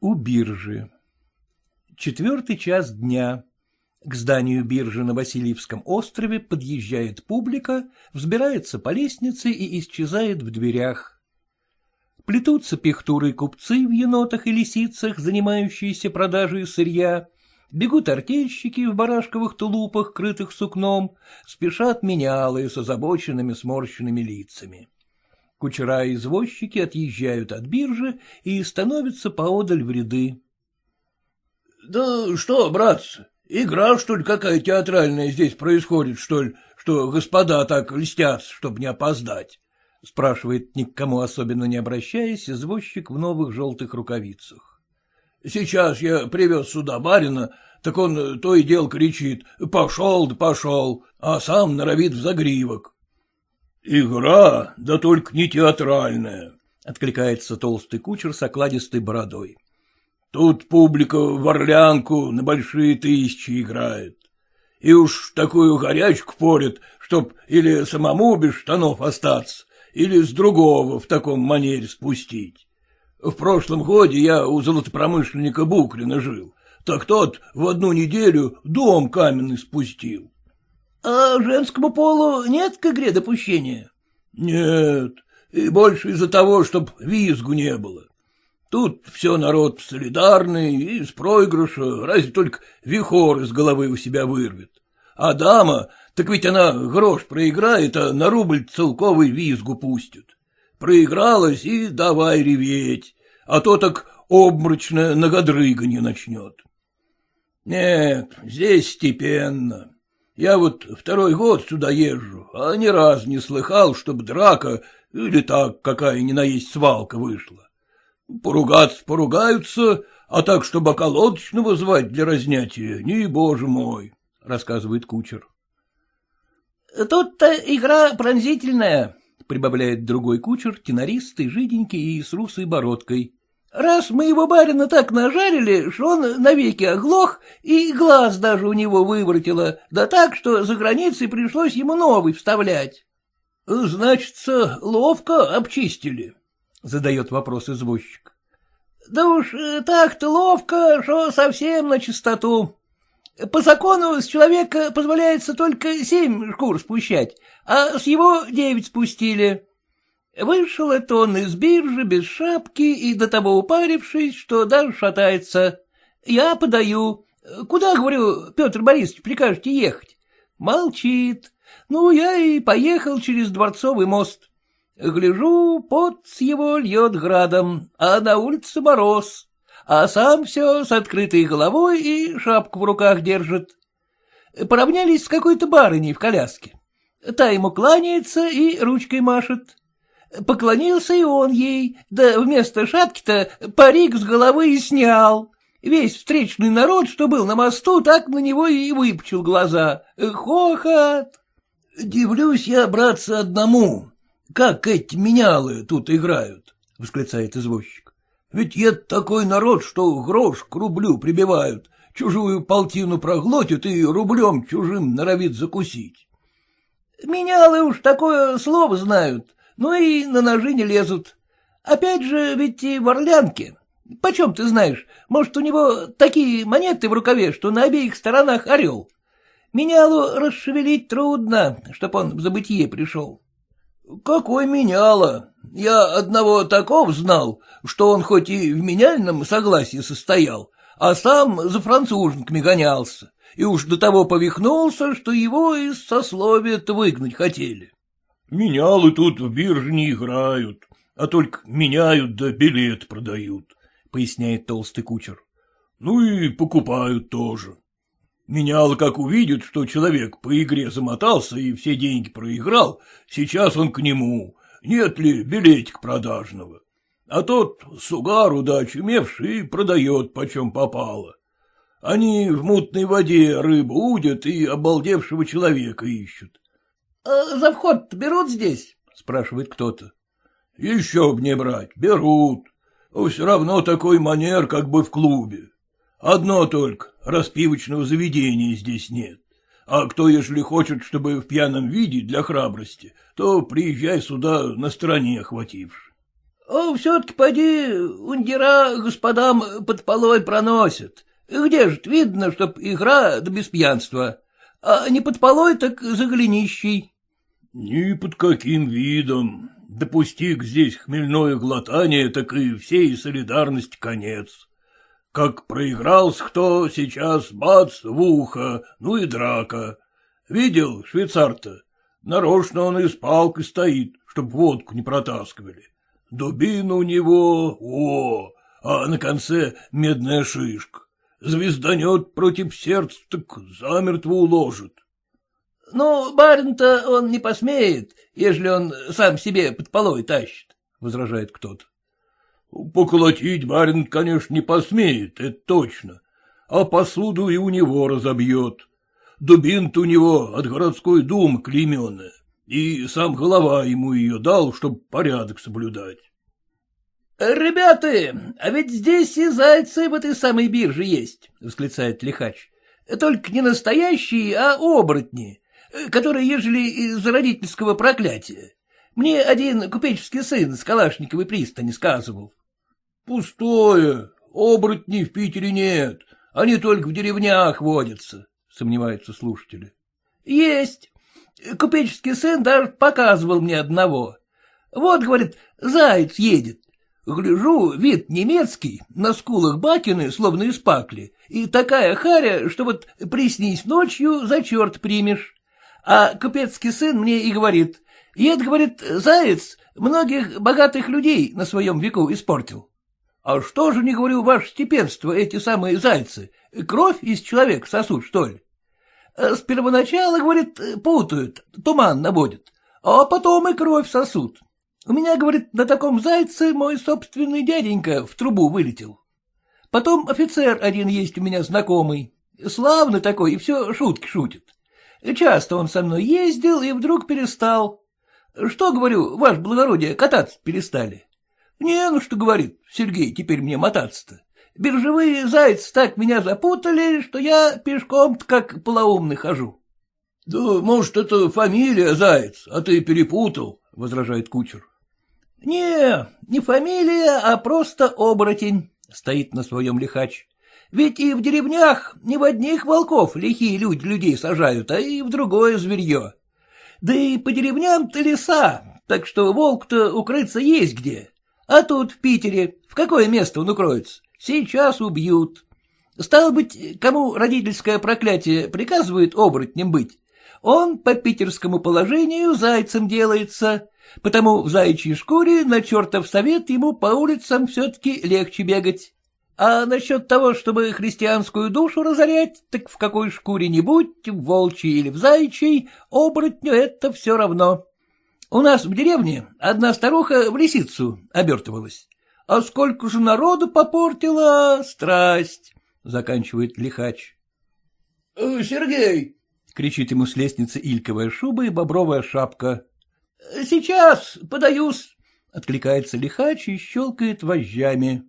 У биржи. Четвертый час дня. К зданию биржи на Васильевском острове подъезжает публика, взбирается по лестнице и исчезает в дверях. Плетутся пихтуры купцы в енотах и лисицах, занимающиеся продажей сырья, бегут артельщики в барашковых тулупах, крытых сукном, спешат менялые с озабоченными сморщенными лицами. Кучера и извозчики отъезжают от биржи и становятся поодаль в ряды. — Да что, братцы, игра, что ли, какая театральная здесь происходит, что ли, что господа так льстятся, чтобы не опоздать? — спрашивает, ни к кому особенно не обращаясь, извозчик в новых желтых рукавицах. — Сейчас я привез сюда барина, так он то и дело кричит «пошел да пошел», а сам норовит в загривок. — Игра, да только не театральная, — откликается толстый кучер с окладистой бородой. — Тут публика в орлянку на большие тысячи играет. И уж такую горячку порят, чтоб или самому без штанов остаться, или с другого в таком манере спустить. В прошлом годе я у золотопромышленника Букрина жил, так тот в одну неделю дом каменный спустил. — А женскому полу нет к игре допущения? — Нет, и больше из-за того, чтоб визгу не было. Тут все народ солидарный, и с проигрыша разве только вихор из головы у себя вырвет. А дама, так ведь она грош проиграет, а на рубль целковый визгу пустит. Проигралась и давай реветь, а то так обморочно нагодрыганье начнет. Нет, здесь степенно. Я вот второй год сюда езжу, а ни разу не слыхал, чтобы драка или так какая ни на есть свалка вышла. Поругаться поругаются, а так, чтобы околоточного звать для разнятия, не боже мой, — рассказывает кучер. — Тут-то игра пронзительная, — прибавляет другой кучер, тенористый, жиденький и с русой бородкой. Раз мы его барина так нажарили, что он навеки оглох, и глаз даже у него выворотило, да так, что за границей пришлось ему новый вставлять. — Значится, ловко обчистили? — задает вопрос извозчик. — Да уж э, так-то ловко, что совсем на чистоту. По закону с человека позволяется только семь шкур спущать, а с его девять спустили. Вышел это он из биржи без шапки и до того упарившись, что даже шатается. Я подаю. Куда, говорю, Петр Борисович, прикажете ехать? Молчит. Ну, я и поехал через Дворцовый мост. Гляжу, пот с его льет градом, а на улице мороз, а сам все с открытой головой и шапку в руках держит. Поравнялись с какой-то барыней в коляске. Та ему кланяется и ручкой машет. Поклонился и он ей, да вместо шапки-то парик с головы и снял. Весь встречный народ, что был на мосту, так на него и выпучил глаза. Хохот! Дивлюсь я, братцы, одному. Как эти менялы тут играют, — восклицает извозчик. Ведь это такой народ, что грош к рублю прибивают, чужую полтину проглотит и рублем чужим норовит закусить. Менялы уж такое слово знают, ну и на ножи не лезут. Опять же, ведь и в Орлянке. Почем ты знаешь, может, у него такие монеты в рукаве, что на обеих сторонах орел. Менялу расшевелить трудно, чтоб он в забытие пришел. — Какой меняло? Я одного такого знал, что он хоть и в меняльном согласии состоял, а сам за француженками гонялся, и уж до того повихнулся, что его из сословия-то выгнать хотели. Менялы тут в бирже не играют, а только меняют да билет продают, — поясняет толстый кучер. Ну и покупают тоже. Меняло как увидит, что человек по игре замотался и все деньги проиграл, сейчас он к нему, нет ли билетик продажного. А тот сугару да очумевший продает почем попало. Они в мутной воде рыбу удят и обалдевшего человека ищут. А за вход берут здесь? — спрашивает кто-то. — Еще б не брать, берут. Все равно такой манер, как бы в клубе. Одно только, распивочного заведения здесь нет. А кто, если хочет, чтобы в пьяном виде для храбрости, то приезжай сюда на стороне охвативши. А все-таки поди, ундера господам под полой проносят. Где же видно, чтоб игра да без пьянства? А не под полой, так за голенищей. — Ни под каким видом. Допусти здесь хмельное глотание, так и всей солидарности конец. Как проигрался кто, сейчас бац в ухо, ну и драка. Видел швейцар-то? Нарочно он и с палкой стоит, чтоб водку не протаскивали. Дубина у него, о, а на конце медная шишка. Звезданет против сердца, так замертво уложит. — Ну, барин-то он не посмеет, ежели он сам себе под полой тащит, — возражает кто-то. — Поколотить барин, конечно, не посмеет, это точно, а посуду и у него разобьет. Дубин-то у него от городской думы клейменная, и сам голова ему ее дал, чтобы порядок соблюдать. — Ребята, а ведь здесь и зайцы в этой самой бирже есть, — восклицает лихач. — Только не настоящие, а оборотни, которые, ежели из-за родительского проклятия. Мне один купеческий сын с Калашниковой пристани сказывал. — Пустое, оборотней в Питере нет, они только в деревнях водятся, — сомневаются слушатели. — Есть. Купеческий сын даже показывал мне одного. Вот, говорит, заяц едет. Гляжу, вид немецкий, на скулах бакины, словно из пакли, и такая харя, что вот приснись ночью, за черт примешь. А купецкий сын мне и говорит, ед, говорит, заяц многих богатых людей на своем веку испортил. А что же, не говорю, ваше степенство, эти самые зайцы, кровь из человека сосут, что ли? С первоначала, говорит, путают, туман наводят, а потом и кровь сосут. У меня, говорит, на таком зайце мой собственный дяденька в трубу вылетел. Потом офицер один есть у меня знакомый. Славный такой, и все шутки шутит. Часто он со мной ездил и вдруг перестал. Что, говорю, ваше благородие, кататься перестали? Не, ну что говорит, Сергей, теперь мне мотаться-то. Биржевые зайцы так меня запутали, что я пешком-то как полоумный хожу. — Да, может, это фамилия Заяц, а ты перепутал, — возражает кучер. — Не, не фамилия, а просто оборотень, — стоит на своем лихач. Ведь и в деревнях не в одних волков лихие люди людей сажают, а и в другое зверье. Да и по деревням-то леса, так что волк-то укрыться есть где. А тут, в Питере, в какое место он укроется? Сейчас убьют. Стало быть, кому родительское проклятие приказывает оборотнем быть, он по питерскому положению зайцем делается, потому в заячьей шкуре на чертов совет ему по улицам все-таки легче бегать. А насчет того, чтобы христианскую душу разорять, так в какой шкуре-нибудь, в волчьей или в заячьей, оборотню это все равно. У нас в деревне одна старуха в лисицу обертывалась. А сколько же народу попортила страсть, — заканчивает лихач. «Э, — Сергей, — кричит ему с лестницы ильковая шуба и бобровая шапка. — Сейчас подаюсь, — откликается лихач и щелкает вожжами.